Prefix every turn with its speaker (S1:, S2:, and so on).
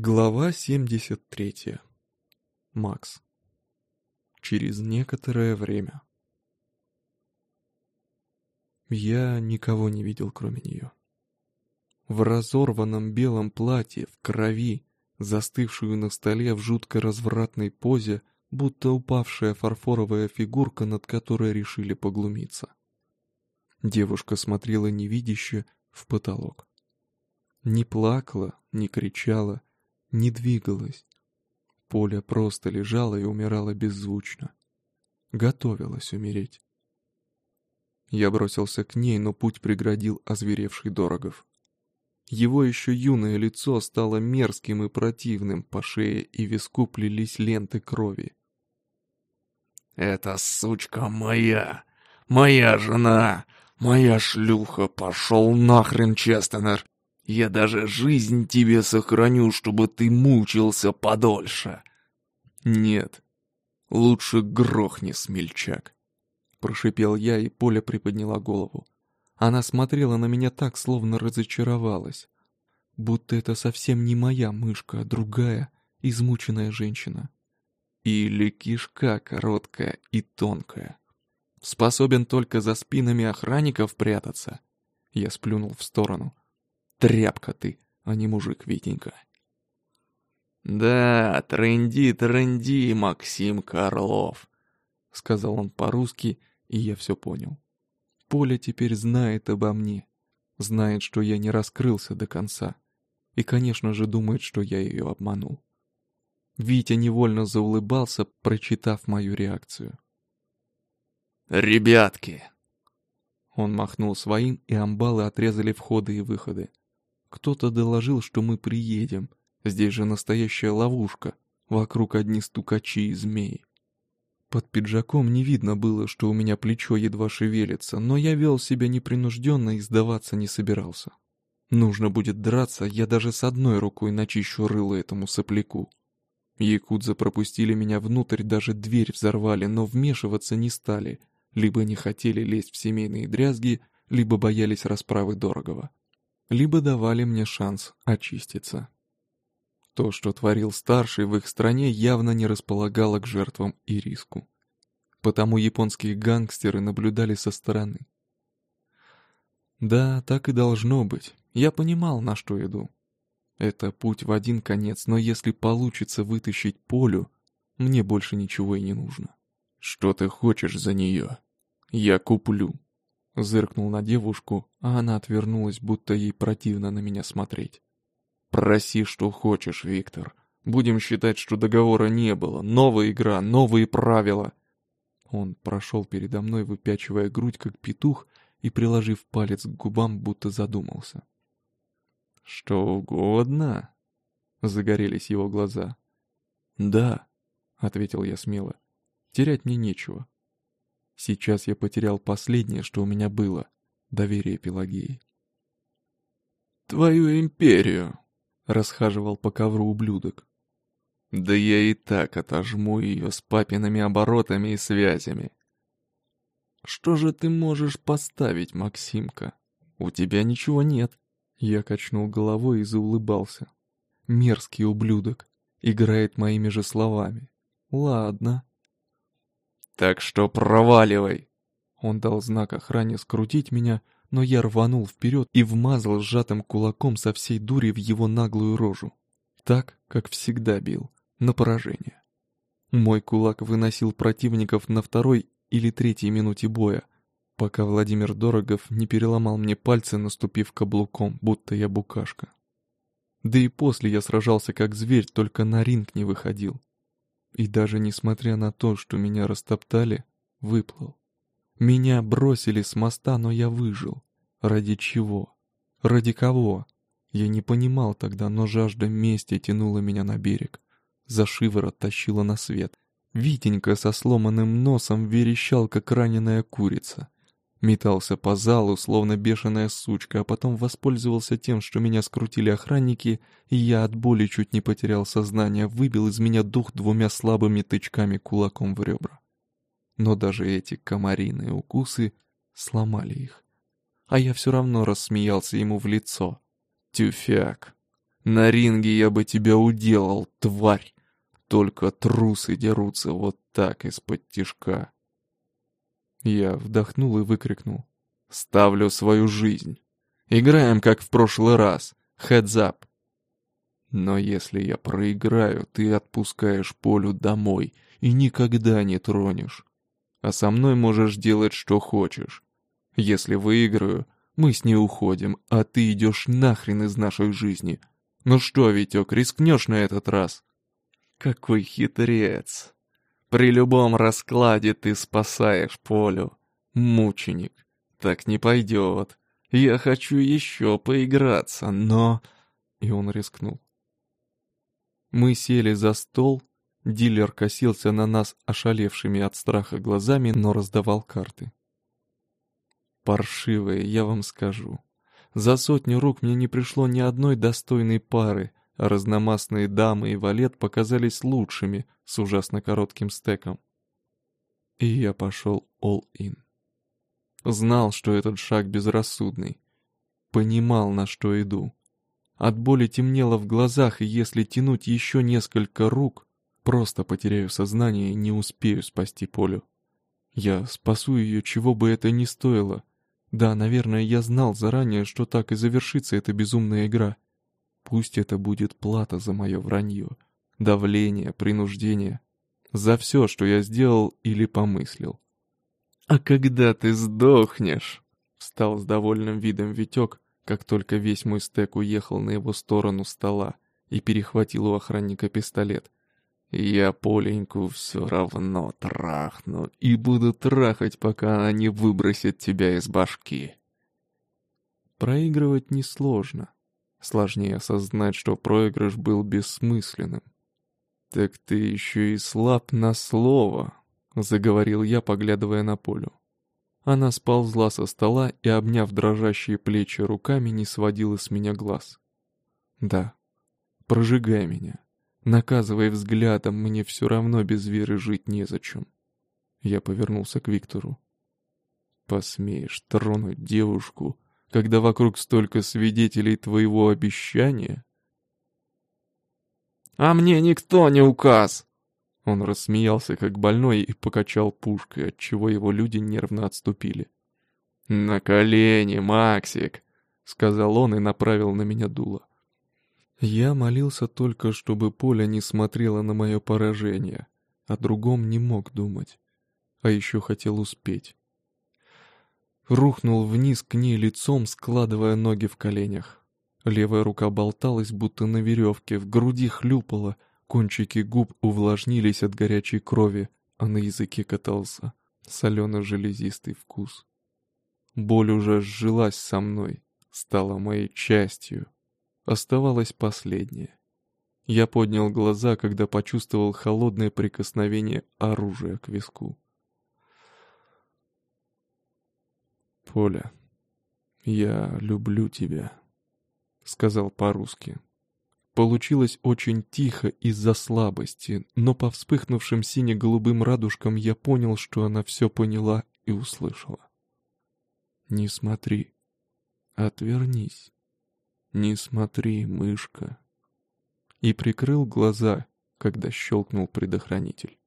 S1: Глава 73. Макс. Через некоторое время. Я никого не видел, кроме нее. В разорванном белом платье, в крови, застывшую на столе в жутко развратной позе, будто упавшая фарфоровая фигурка, над которой решили поглумиться. Девушка смотрела невидяще в потолок. Не плакала, не кричала, не двигалась. Поля просто лежала и умирала беззвучно. Готовилась умереть. Я бросился к ней, но путь преградил озверевший Дорогов. Его еще юное лицо стало мерзким и противным, по шее и виску плелись ленты крови.
S2: «Это сучка моя! Моя жена! Моя шлюха! Пошел нахрен, Честенер! Я даже жизнь тебе сохраню, чтобы ты мучился подольше.
S1: Нет, лучше грохни, смельчак. Прошипел я, и Поля приподняла голову. Она смотрела на меня так, словно разочаровалась. Будто это совсем не моя мышка, а другая, измученная женщина. Или кишка короткая и тонкая. Способен только за спинами охранников прятаться. Я сплюнул в сторону. Тряпка ты, а не мужик, Витенька.
S2: «Да, тренди, тренди, Максим Карлов», —
S1: сказал он по-русски, и я все понял. Поля теперь знает обо мне, знает, что я не раскрылся до конца, и, конечно же, думает, что я ее обманул. Витя невольно заулыбался, прочитав мою реакцию.
S2: «Ребятки!»
S1: Он махнул своим, и амбалы отрезали входы и выходы. Кто-то доложил, что мы приедем. Здесь же настоящая ловушка. Вокруг одни стукачи и змеи. Под пиджаком не видно было, что у меня плечо едва шевелится, но я вел себя непринужденно и сдаваться не собирался. Нужно будет драться, я даже с одной рукой начищу рыло этому сопляку. Якудзы пропустили меня внутрь, даже дверь взорвали, но вмешиваться не стали, либо не хотели лезть в семейные дрязги, либо боялись расправы дорогого либо давали мне шанс очиститься. То, что творил старший в их стране, явно не располагало к жертвам и риску. Потому японские гангстеры наблюдали со стороны. Да, так и должно быть. Я понимал, на что иду. Это путь в один конец, но если получится вытащить Полю, мне больше ничего и не нужно.
S2: Что ты хочешь за нее? Я куплю.
S1: Зыркнул на девушку, а она отвернулась, будто ей противно на меня смотреть.
S2: «Проси, что хочешь, Виктор. Будем считать, что договора не было. Новая игра, новые правила».
S1: Он прошел передо мной, выпячивая грудь, как петух, и приложив палец к губам, будто задумался.
S2: «Что угодно?» — загорелись его глаза.
S1: «Да», — ответил я смело. «Терять мне нечего. Сейчас я потерял последнее, что у меня было — доверие Пелагеи.
S2: «Твою империю!»
S1: — расхаживал по ковру ублюдок.
S2: «Да я и так отожму ее с папиными оборотами и связями».
S1: «Что же ты можешь поставить, Максимка? У тебя ничего нет». Я качнул головой и заулыбался. Мерзкий ублюдок. Играет моими же словами. Ладно.
S2: Так что проваливай!»
S1: Он дал знак охране скрутить меня, но я рванул вперед и вмазал сжатым кулаком со всей дури в его наглую рожу. Так, как всегда бил, на поражение. Мой кулак выносил противников на второй или третьей минуте боя, пока Владимир Дорогов не переломал мне пальцы, наступив каблуком, будто я букашка. Да и после я сражался как зверь, только на ринг не выходил. И даже несмотря на то, что меня растоптали, выплыл. Меня бросили с моста, но я выжил. Ради чего? Ради кого? Я не понимал тогда, но жажда мести тянула меня на берег. За шиворот тащила на свет. Витенька со сломанным носом верещал, как раненая курица. Метался по залу, словно бешеная сучка, а потом воспользовался тем, что меня скрутили охранники, и я от боли чуть не потерял сознание, выбил из меня дух двумя слабыми тычками кулаком в ребра. Но даже эти комариные укусы сломали их. А я все равно рассмеялся ему в лицо. «Тюфяк!
S2: На ринге я бы тебя уделал, тварь. Только трусы дерутся вот так из-под тишка.
S1: Я вдохнул и выкрикнул.
S2: Ставлю свою жизнь. Играем, как в прошлый раз. Heads up. Но если я проиграю, ты отпускаешь Полю домой и никогда не тронешь. А со мной можешь делать, что хочешь. Если выиграю, мы с ней уходим, а ты идешь нахрен из нашей жизни. Ну что, Витек, рискнешь на этот раз? Какой хитрец. При любом раскладе ты спасаешь Полю. Мученик. Так не пойдет. Я хочу еще поиграться, но...
S1: И он рискнул. Мы сели за стол, дилер косился на нас ошалевшими от страха глазами, но раздавал карты. Паршивые, я вам скажу. За сотню рук мне не пришло ни одной достойной пары, разномастные дамы и валет показались лучшими с ужасно коротким стеком. И я пошел all-in. Знал, что этот шаг безрассудный. Понимал, на что иду. От боли темнело в глазах, и если тянуть еще несколько рук, просто потеряю сознание и не успею спасти Полю. Я спасу ее, чего бы это ни стоило. Да, наверное, я знал заранее, что так и завершится эта безумная игра. Пусть это будет плата за мое вранье, давление, принуждение. За все, что я сделал или помыслил. «А когда ты сдохнешь?» — встал с довольным видом Витек, как только весь мой стек уехал на его сторону стола и перехватил у охранника пистолет. «Я Поленьку все равно трахну и буду трахать, пока она не выбросит тебя из башки». Проигрывать несложно. Сложнее осознать, что проигрыш был бессмысленным. «Так ты еще и слаб на слово», — заговорил я, поглядывая на Полю. Она сползла со стола и, обняв дрожащие плечи руками, не сводила с меня глаз. «Да, прожигай меня. Наказывай взглядом, мне все равно без веры жить незачем». Я повернулся к Виктору. «Посмеешь тронуть девушку, когда вокруг столько свидетелей твоего обещания?»
S2: «А мне никто не указ!»
S1: Он рассмеялся, как больной, и покачал пушкой, отчего его люди нервно отступили.
S2: «На колени, Максик!» — сказал он и направил на меня дуло.
S1: Я молился только, чтобы Поля не смотрела на мое поражение, о другом не мог думать, а еще хотел успеть. Рухнул вниз к ней лицом, складывая ноги в коленях. Левая рука болталась, будто на веревке, в груди хлюпала — Кончики губ увлажнились от горячей крови, а на языке катался солено-железистый вкус. Боль уже сжилась со мной, стала моей частью. Оставалось последнее. Я поднял глаза, когда почувствовал холодное прикосновение оружия к виску. «Поля, я люблю тебя», — сказал по-русски. Получилось очень тихо из-за слабости, но по вспыхнувшим сине-голубым радужкам я понял, что она все поняла и услышала. «Не смотри. Отвернись. Не смотри, мышка». И прикрыл глаза, когда щелкнул предохранитель.